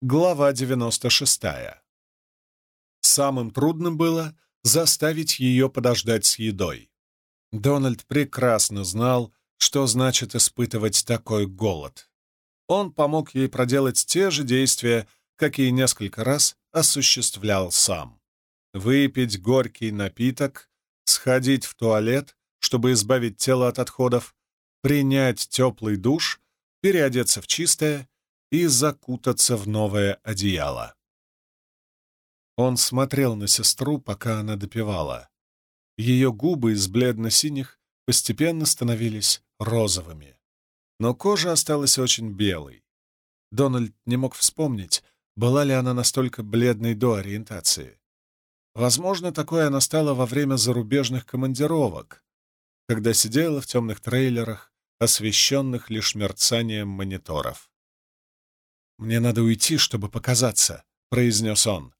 Глава 96. Самым трудным было заставить ее подождать с едой. Дональд прекрасно знал, что значит испытывать такой голод. Он помог ей проделать те же действия, какие несколько раз осуществлял сам. Выпить горький напиток, сходить в туалет, чтобы избавить тело от отходов, принять теплый душ, переодеться в чистое и закутаться в новое одеяло. Он смотрел на сестру, пока она допивала. Ее губы из бледно-синих постепенно становились розовыми. Но кожа осталась очень белой. Дональд не мог вспомнить, была ли она настолько бледной до ориентации. Возможно, такое она стала во время зарубежных командировок, когда сидела в темных трейлерах, освещенных лишь мерцанием мониторов. «Мне надо уйти, чтобы показаться», — произнес он.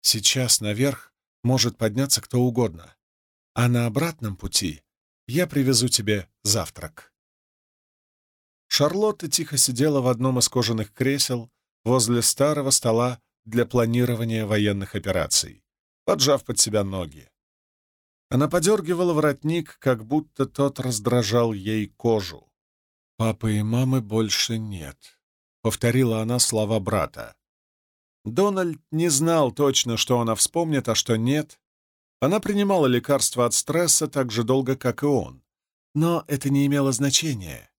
«Сейчас наверх может подняться кто угодно, а на обратном пути я привезу тебе завтрак». Шарлотта тихо сидела в одном из кожаных кресел возле старого стола для планирования военных операций, поджав под себя ноги. Она подергивала воротник, как будто тот раздражал ей кожу. «Папы и мамы больше нет», — повторила она слова брата. Дональд не знал точно, что она вспомнит, а что нет. Она принимала лекарства от стресса так же долго, как и он. Но это не имело значения.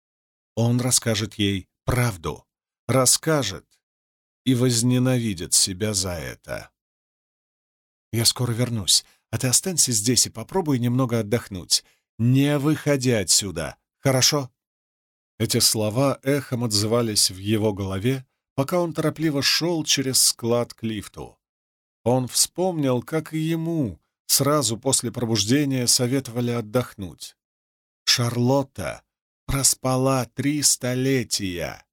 Он расскажет ей правду. Расскажет и возненавидит себя за это. «Я скоро вернусь, а ты останься здесь и попробуй немного отдохнуть. Не выходи отсюда, хорошо?» Эти слова эхом отзывались в его голове, пока он торопливо шел через склад к лифту. Он вспомнил, как и ему сразу после пробуждения советовали отдохнуть. Шарлотта проспала три столетия.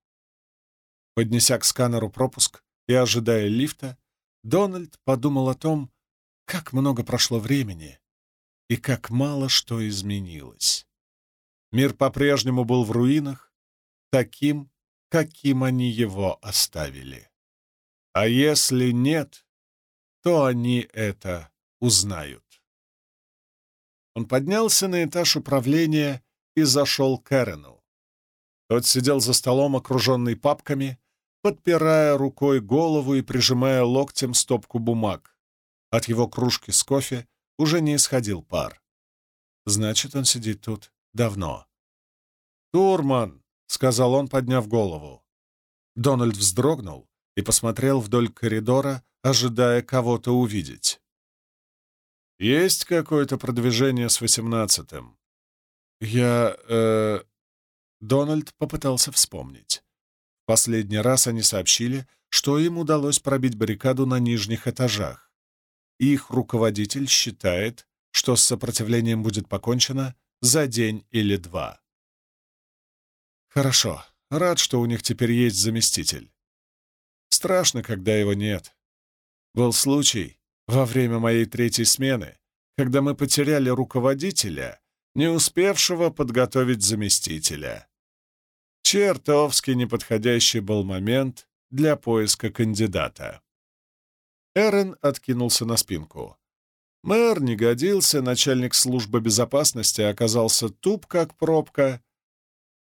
Поднеся к сканеру пропуск и ожидая лифта, Дональд подумал о том, как много прошло времени и как мало что изменилось. Мир по-прежнему был в руинах, таким, каким они его оставили. А если нет, то они это узнают. Он поднялся на этаж управления и зашел к Эрену. Тот сидел за столом, окруженный папками, подпирая рукой голову и прижимая локтем стопку бумаг. От его кружки с кофе уже не исходил пар. Значит, он сидит тут давно. «Турман!» — сказал он, подняв голову. Дональд вздрогнул и посмотрел вдоль коридора, ожидая кого-то увидеть. «Есть какое-то продвижение с восемнадцатым?» «Я... э...» Дональд попытался вспомнить. Последний раз они сообщили, что им удалось пробить баррикаду на нижних этажах. Их руководитель считает, что с сопротивлением будет покончено за день или два. Хорошо. Рад, что у них теперь есть заместитель. Страшно, когда его нет. Был случай во время моей третьей смены, когда мы потеряли руководителя, не успевшего подготовить заместителя. Чертовски неподходящий был момент для поиска кандидата. Эрен откинулся на спинку. Мэр не годился, начальник службы безопасности оказался туп, как пробка,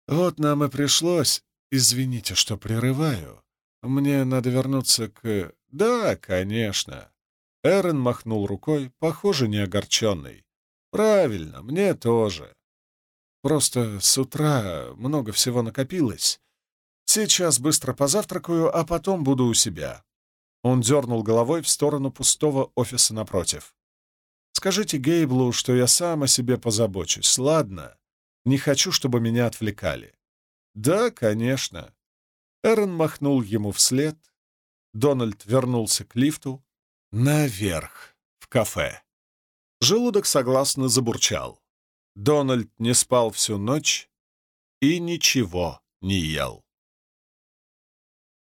вот нам и пришлось. Извините, что прерываю. Мне надо вернуться к... Да, конечно. Эрен махнул рукой, похоже, не огорченный. Правильно, мне тоже. Просто с утра много всего накопилось. Сейчас быстро позавтракаю, а потом буду у себя. Он дернул головой в сторону пустого офиса напротив. «Скажите Гейблу, что я сам о себе позабочусь, ладно? Не хочу, чтобы меня отвлекали. Да, конечно. Эрен махнул ему вслед. Дональд вернулся к лифту. Наверх, в кафе. Желудок согласно забурчал. Дональд не спал всю ночь и ничего не ел.